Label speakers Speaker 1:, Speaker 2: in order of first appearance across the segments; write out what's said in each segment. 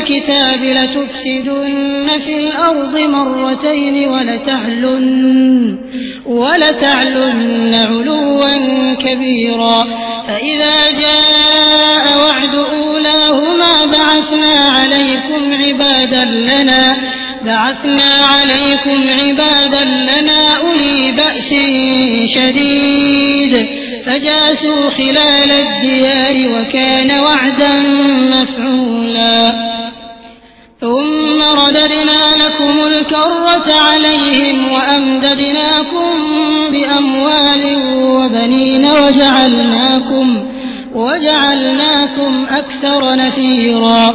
Speaker 1: الكتاب لتفسدن في الأرض مرتين ولتعلن, ولتعلن علوا كبيرا. فإذا جاء وعد أولاهما بعثنا عليكم عبادا لنا بعثنا عليكم عبادا لنا أولي بأس شديد. فجاسوا خلال الديار وكان وعدا مفعولا. ثم رددنا لكم الكرة عليهم وأمددناكم بأموال وبنين وجعلناكم وجعلناكم أكثر نفيرا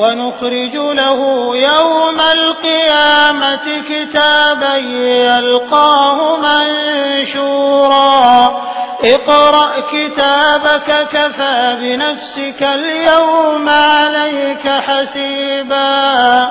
Speaker 2: ونخرج له يوم القيامة كتابا يلقاه منشورا. اقرأ كتابك كفى بنفسك اليوم عليك حسيبا.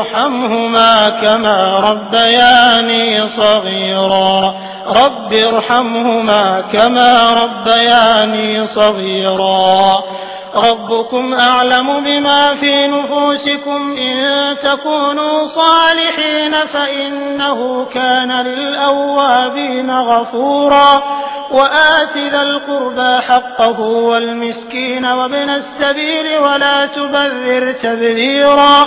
Speaker 1: ارحمهما كما ربياني صغيرا. رب ارحمهما كما ربياني صغيرا. ربكم أعلم بما في نفوسكم. إن تكونوا صالحين فإنه كان للأوابين غفورا. وآت ذا القربى حقه والمسكين وابن السبيل ولا تبذر تبذيرا.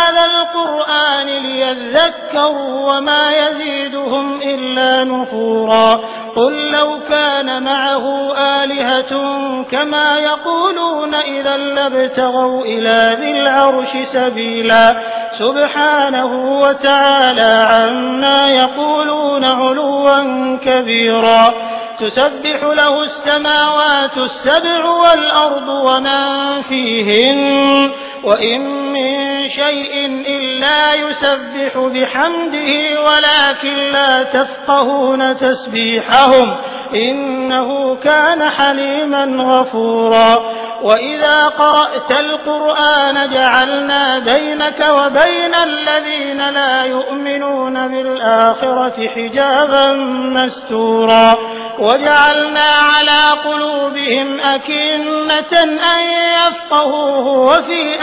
Speaker 1: القرآن ليذكروا وما يزيدهم إلا نفورا. قل لو كان معه آلهة كما يقولون إذا لابتغوا إلى ذي العرش سبيلا. سبحانه وتعالى عما يقولون علوا كبيرا. تسبح له السماوات السبع والأرض ومن فيهن. وإن من شيء إلا يسبح بحمده ولكن لا تفقهون تسبيحهم إنه كان حليما غفورا وإذا قرأت القرآن جعلنا بينك وبين الذين لا يؤمنون بالآخرة حجابا مستورا وجعلنا على قلوبهم أكنة أن يفقهوه وفي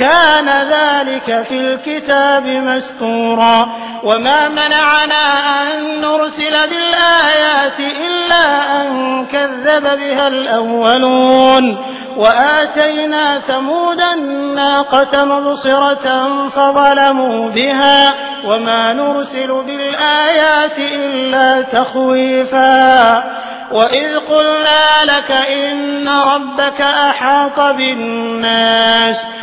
Speaker 1: كان ذلك في الكتاب مستورا. وما منعنا أن نرسل بالآيات إلا أن كذب بها الأولون. وآتينا ثمود الناقة مبصرة فظلموا بها. وما نرسل بالآيات إلا تخويفا. وإذ قلنا لك إن ربك أحاط بالناس.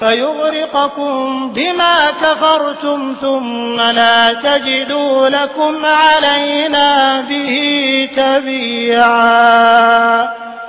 Speaker 1: فيغرقكم بما كفرتم ثم لا تجدوا لكم علينا به تبيعا.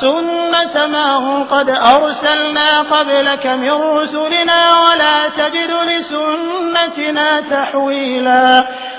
Speaker 1: سنة ما هم قد أرسلنا قبلك من رسلنا ولا تجد لسنتنا تحويلا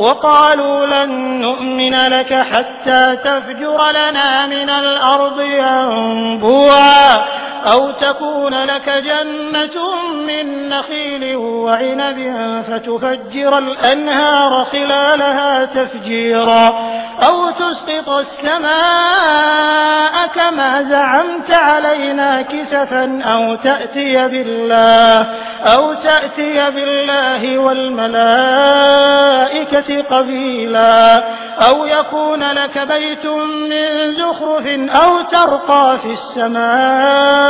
Speaker 1: وقالوا لن نؤمن لك حتى تفجر لنا من الأرض ينبوعا. أو تكون لك جنة من نخيل وعنب فتفجر الأنهار خلالها تفجيرا. أو تسقط السماء كما زعمت علينا كسفا أو تأتي بالله أو تأتي بالله والملائكة قبيلا. أو يكون لك بيت من زخرف أو ترقى في السماء.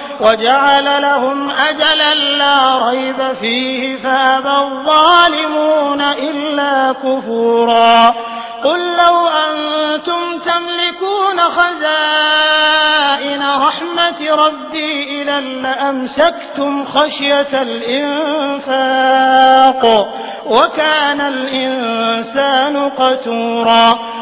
Speaker 1: وجعل لهم أجلا لا ريب فيه فأبى الظالمون إلا كفورا. قل لو أنتم تملكون خزائن رحمة ربي إذا لأمسكتم خشية الإنفاق وكان الإنسان قتورا.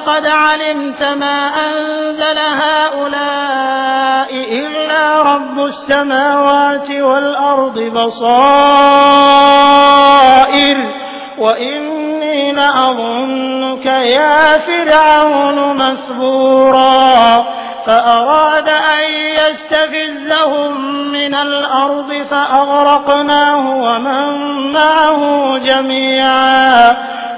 Speaker 1: لقد علمت ما أنزل هؤلاء إلا رب السماوات والأرض بصائر وإني لأظنك يا فرعون مثبورا فأراد أن يستفزهم من الأرض فأغرقناه ومن معه جميعا.